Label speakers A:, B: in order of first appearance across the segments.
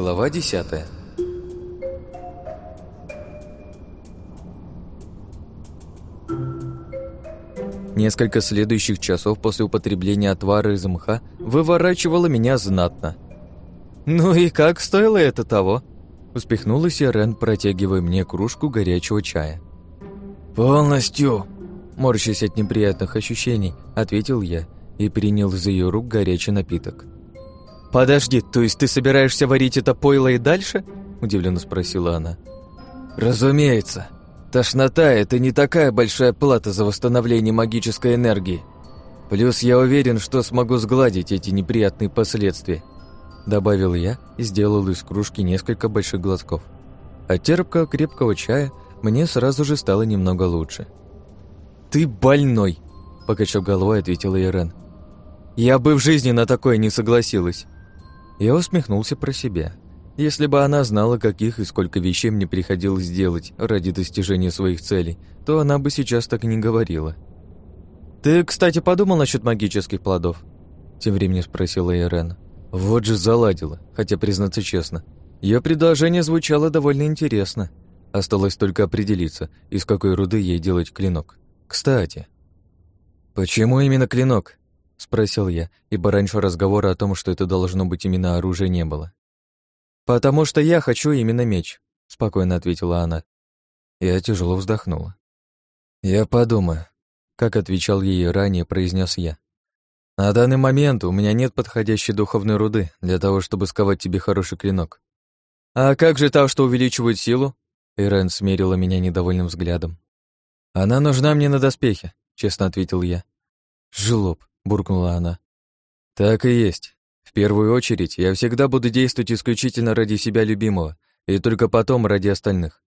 A: Глава десятая Несколько следующих часов после употребления отвара из мха выворачивало меня знатно. «Ну и как стоило это того?» Успехнулась Ирен, протягивая мне кружку горячего чая.
B: «Полностью!»
A: Морщась от неприятных ощущений, ответил я и принял за ее рук горячий напиток. «Подожди, то есть ты собираешься варить это пойло и дальше?» Удивленно спросила она.
B: «Разумеется!» Тошнота – это не такая большая плата за восстановление магической энергии. Плюс я уверен, что смогу сгладить эти неприятные последствия.
A: Добавил я и сделал из кружки несколько больших глотков. От терпкого крепкого чая мне сразу же стало немного лучше. «Ты больной!» – покачав головой, ответила Ирен. «Я бы в жизни на такое не согласилась!» Я усмехнулся про себя. Если бы она знала, каких и сколько вещей мне приходилось делать ради достижения своих целей, то она бы сейчас так и не говорила. «Ты, кстати, подумал насчет магических плодов?» Тем временем спросила Ирена. Вот же заладила, хотя, признаться честно, ее предложение звучало довольно интересно. Осталось только определиться, из какой руды ей делать клинок. Кстати... «Почему именно клинок?» — спросил я, ибо раньше разговора о том, что это должно быть именно оружие, не было. «Потому что я хочу именно меч», — спокойно ответила она. Я тяжело вздохнула. «Я подумаю», — как отвечал ей ранее, произнес я. «На данный момент у меня нет подходящей духовной руды для того, чтобы сковать тебе хороший клинок». «А как же та, что увеличивает силу?» Ирен смерила меня недовольным взглядом. «Она нужна мне на доспехе», — честно ответил я. «Жлоб», — буркнула она. «Так и есть. В первую очередь, я всегда буду действовать исключительно ради себя любимого, и только потом ради остальных.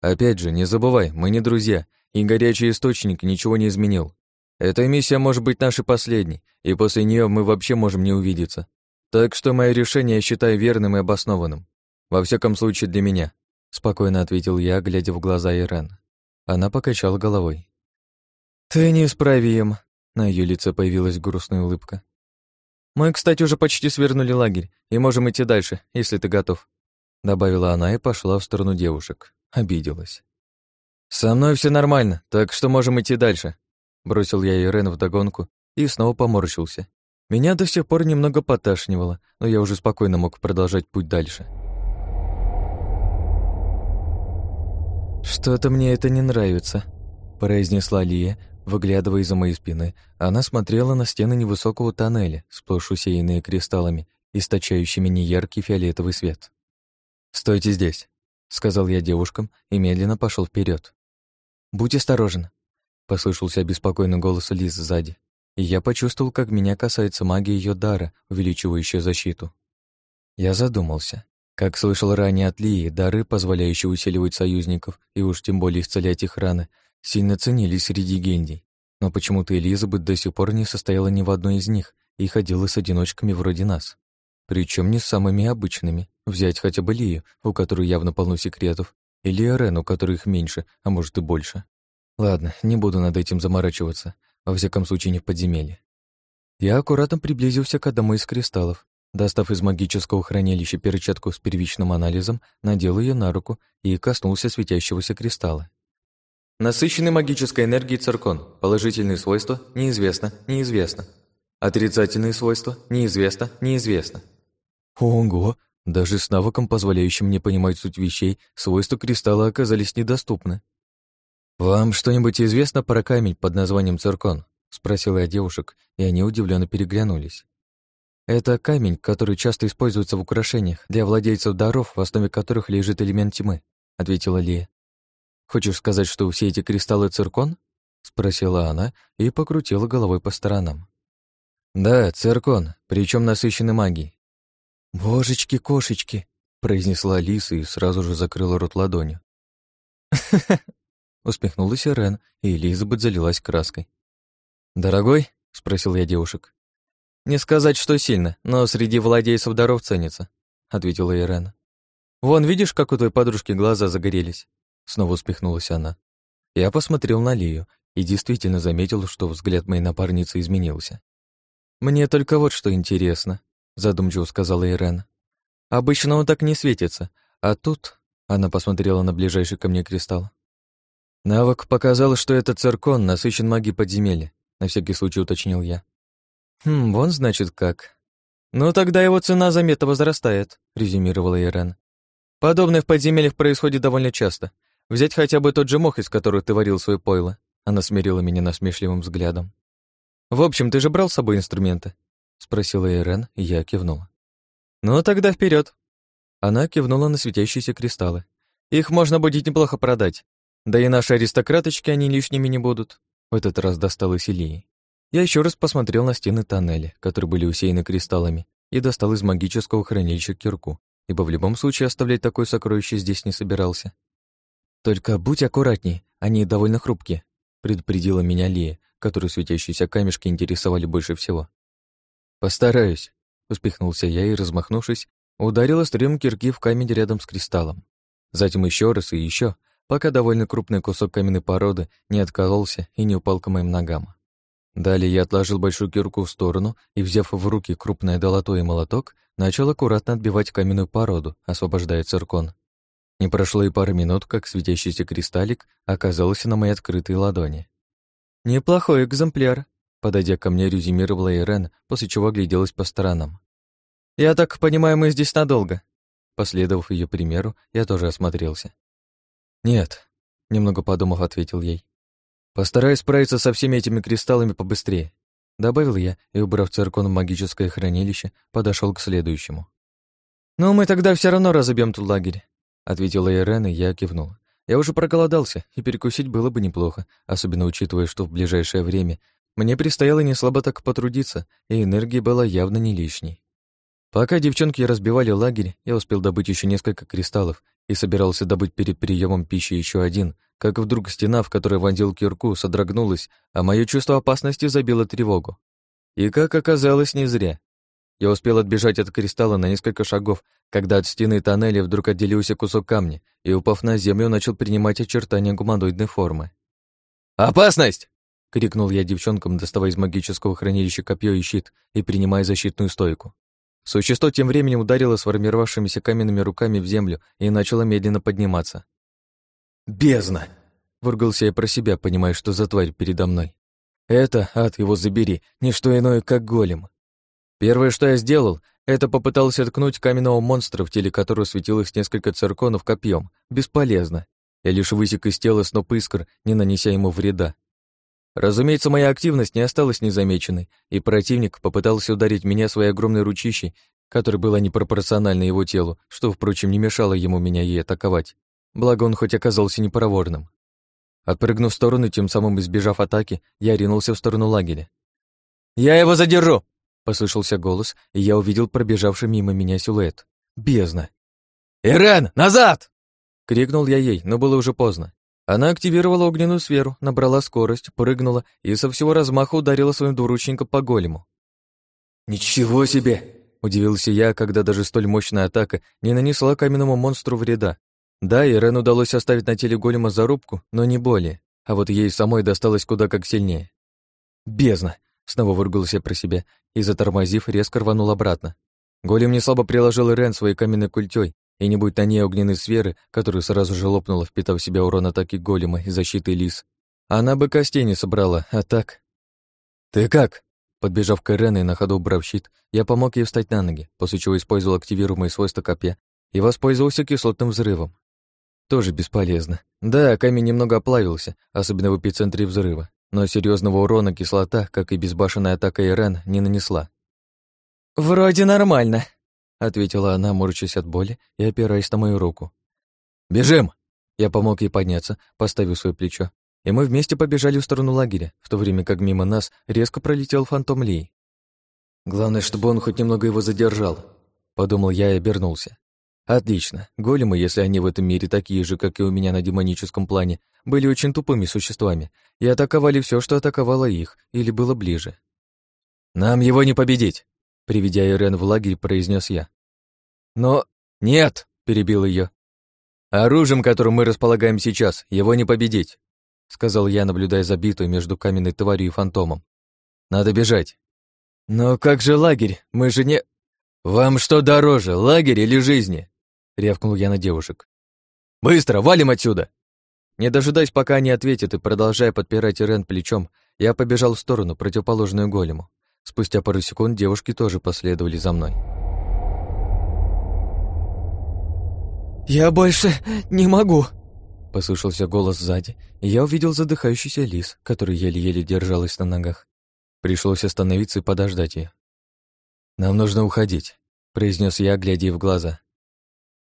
A: Опять же, не забывай, мы не друзья, и горячий источник ничего не изменил. Эта миссия может быть нашей последней, и после нее мы вообще можем не увидеться. Так что мое решение я считаю верным и обоснованным. Во всяком случае, для меня», — спокойно ответил я, глядя в глаза Ирен. Она покачала головой. «Ты неисправим», — на ее лице появилась грустная улыбка. «Мы, кстати, уже почти свернули лагерь, и можем идти дальше, если ты готов», добавила она и пошла в сторону девушек. Обиделась. «Со мной все нормально, так что можем идти дальше», бросил я Ирен вдогонку и снова поморщился. Меня до сих пор немного поташнивало, но я уже спокойно мог продолжать путь дальше. «Что-то мне это не нравится», — произнесла Лия, Выглядывая из-за моей спины, она смотрела на стены невысокого тоннеля, сплошь усеянные кристаллами, источающими неяркий фиолетовый свет. «Стойте здесь», — сказал я девушкам и медленно пошел вперед. «Будь осторожен», — послышался обеспокоенный голос Лиз сзади, и я почувствовал, как меня касается магия ее дара, увеличивающая защиту. Я задумался. Как слышал ранее от Лии, дары, позволяющие усиливать союзников и уж тем более исцелять их раны, сильно ценились среди гендий, но почему-то Элизабет до сих пор не состояла ни в одной из них и ходила с одиночками вроде нас. Причем не с самыми обычными. Взять хотя бы Лию, у которой явно полно секретов, или Арен, у которой их меньше, а может и больше. Ладно, не буду над этим заморачиваться, во всяком случае не в подземелье. Я аккуратно приблизился к одному из кристаллов. Достав из магического хранилища перчатку с первичным анализом, надел ее на руку и коснулся светящегося кристалла. Насыщенный магической энергией циркон. Положительные свойства – неизвестно, неизвестно. Отрицательные свойства – неизвестно, неизвестно. Ого! Даже с навыком, позволяющим мне понимать суть вещей, свойства кристалла оказались недоступны. «Вам что-нибудь известно про камень под названием циркон?» — спросила я девушек, и они удивленно переглянулись. «Это камень, который часто используется в украшениях для владельцев даров, в основе которых лежит элемент тьмы», — ответила Лия. Хочешь сказать, что все эти кристаллы циркон? спросила она и покрутила головой по сторонам. Да, циркон, причем насыщенный магией. Божечки-кошечки, произнесла Алиса и сразу же закрыла рот ладонью. Усмехнулась Ирен, и Элизабет залилась краской. «Дорогой?» — спросил я девушек. «Не сказать, что сильно, но среди владельцев даров ценится», — ответила Ирена. «Вон, видишь, как у той подружки глаза загорелись? Снова успехнулась она. Я посмотрел на Лию и действительно заметил, что взгляд моей напарницы изменился. «Мне только вот что интересно», — задумчиво сказала Ирена. Обычно он так не светится, а тут...» Она посмотрела на ближайший ко мне кристалл. Навык показал, что этот циркон насыщен магией подземелья, на всякий случай уточнил я. «Хм, вон значит как. Ну тогда его цена заметно возрастает», — резюмировала Ирен. «Подобное в подземельях происходит довольно часто. Взять хотя бы тот же мох, из которого ты варил свое пойло». Она смирила меня насмешливым взглядом. «В общем, ты же брал с собой инструменты?» — спросила Ирен, и я кивнула. «Ну, тогда вперед. Она кивнула на светящиеся кристаллы. «Их можно будет неплохо продать. Да и наши аристократочки, они лишними не будут». В этот раз достал из Ильи. Я еще раз посмотрел на стены тоннеля, которые были усеяны кристаллами, и достал из магического хранилища кирку, ибо в любом случае оставлять такое сокровище здесь не собирался. «Только будь аккуратней, они довольно хрупкие», предупредила меня Лия, которую светящиеся камешки интересовали больше всего. «Постараюсь», — успехнулся я и, размахнувшись, ударил острием кирки в камень рядом с кристаллом. Затем еще раз и еще, пока довольно крупный кусок каменной породы не откололся и не упал к моим ногам. Далее я отложил большую кирку в сторону и, взяв в руки крупное долото и молоток, начал аккуратно отбивать каменную породу, освобождая циркон. Не прошло и пары минут, как светящийся кристаллик оказался на моей открытой ладони. «Неплохой экземпляр», — подойдя ко мне, резюмировала Ирен, после чего огляделась по сторонам. «Я так понимаю, мы здесь надолго?» Последовав ее примеру, я тоже осмотрелся. «Нет», — немного подумав, ответил ей. «Постараюсь справиться со всеми этими кристаллами побыстрее», — добавил я и, убрав циркон в магическое хранилище, подошел к следующему. «Ну, мы тогда все равно разобьем тут лагерь», — ответила Ирен, и я кивнул. Я уже проголодался, и перекусить было бы неплохо, особенно учитывая, что в ближайшее время мне предстояло не слабо так потрудиться, и энергии была явно не лишней. Пока девчонки разбивали лагерь, я успел добыть еще несколько кристаллов и собирался добыть перед приемом пищи еще один, как вдруг стена, в которой вонзил кирку, содрогнулась, а мое чувство опасности забило тревогу. И, как оказалось, не зря. Я успел отбежать от кристалла на несколько шагов, когда от стены тоннеля вдруг отделился кусок камня и, упав на землю, начал принимать очертания гуманоидной формы. «Опасность!» — крикнул я девчонкам, доставая из магического хранилища копье и щит и принимая защитную стойку. Существо тем временем ударило сформировавшимися каменными руками в землю и начало медленно подниматься. «Бездна!» — выругался я про себя, понимая, что за тварь передо мной. «Это, ад его забери, не что иное, как голем». Первое, что я сделал, это попытался ткнуть каменного монстра, в теле которого светилось несколько цирконов копьем. Бесполезно. Я лишь высек из тела сноп искр, не нанеся ему вреда. Разумеется, моя активность не осталась незамеченной, и противник попытался ударить меня своей огромной ручищей, которая была непропорциональна его телу, что, впрочем, не мешало ему меня ей атаковать. Благо он хоть оказался непроворным. Отпрыгнув в сторону, тем самым избежав атаки, я ринулся в сторону лагеря. «Я его задержу!» — послышался голос, и я увидел пробежавший мимо меня силуэт. Бездна. «Ирен, назад!» — крикнул я ей, но было уже поздно. Она активировала огненную сферу, набрала скорость, прыгнула и со всего размаха ударила своим двуручником по голему. «Ничего себе!» — удивился я, когда даже столь мощная атака не нанесла каменному монстру вреда. Да, Ирен удалось оставить на теле голема зарубку, но не более, а вот ей самой досталось куда как сильнее. «Бездна!» — снова выругался про себя и, затормозив, резко рванул обратно. Голем не слабо приложил Ирен своей каменной культей, и не будь на ней огненной сферы, которая сразу же лопнула, впитав в себя урон атаки голема и защиты лис, она бы костей не собрала, а так... «Ты как?» Подбежав к Ирене и на ходу убрав щит, я помог ей встать на ноги, после чего использовал активируемые свойства копья и воспользовался кислотным взрывом. Тоже бесполезно. Да, камень немного оплавился, особенно в эпицентре взрыва, но серьезного урона кислота, как и безбашенная атака Ирен, не нанесла. «Вроде нормально», — ответила она, морщась от боли и опираясь на мою руку. «Бежим!» Я помог ей подняться, поставив свое плечо, и мы вместе побежали в сторону лагеря, в то время как мимо нас резко пролетел фантом Ли. «Главное, чтобы он хоть немного его задержал», — подумал я и обернулся. «Отлично. Големы, если они в этом мире такие же, как и у меня на демоническом плане, были очень тупыми существами и атаковали все, что атаковало их, или было ближе. Нам его не победить!» Приведя Ирен в лагерь, произнес я. «Но нет!» — перебил ее. «Оружием, которым мы располагаем сейчас, его не победить», — сказал я, наблюдая за битвой между каменной тварью и фантомом. «Надо бежать». «Но как же лагерь? Мы же не...» «Вам что дороже, лагерь или жизни?» — рявкнул я на девушек. «Быстро, валим отсюда!» Не дожидаясь, пока они ответят, и продолжая подпирать Ирен плечом, я побежал в сторону, противоположную голему. Спустя пару секунд девушки тоже последовали за мной.
B: «Я больше не могу!»
A: Послышался голос сзади, и я увидел задыхающийся лис, который еле-еле держалась на ногах. Пришлось остановиться и подождать ее. «Нам нужно уходить», — произнес я, глядя ей в глаза.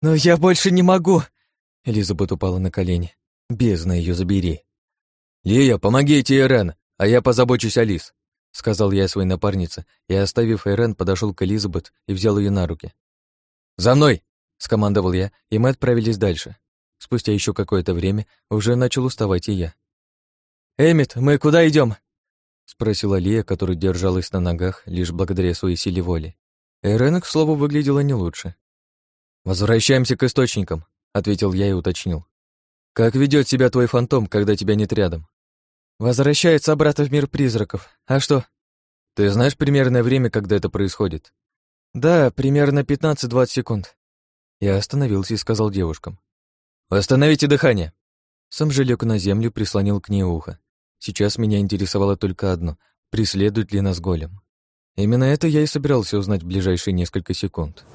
B: «Но я больше не могу!»
A: Элизабет упала на колени. «Бездна ее забери!» «Лия, помогите Ирен, а я позабочусь о Лис», — сказал я своей напарнице, и, оставив Ирен, подошел к Элизабет и взял ее на руки. «За мной!» — скомандовал я, и мы отправились дальше. Спустя еще какое-то время уже начал уставать и я.
B: «Эмит, мы куда идем?
A: спросила Лия, которая держалась на ногах лишь благодаря своей силе воли. Эрена, к слову, выглядела не лучше. «Возвращаемся к источникам», — ответил я и уточнил. «Как ведет себя твой фантом, когда тебя нет рядом?»
B: «Возвращается обратно в мир призраков. А что?»
A: «Ты знаешь примерное время, когда это происходит?»
B: «Да, примерно 15-20 секунд».
A: Я остановился и сказал девушкам. «Восстановите дыхание!» Сам же лег на землю, прислонил к ней ухо. Сейчас меня интересовало только одно — преследует ли нас голем. Именно это я и собирался узнать в ближайшие несколько секунд.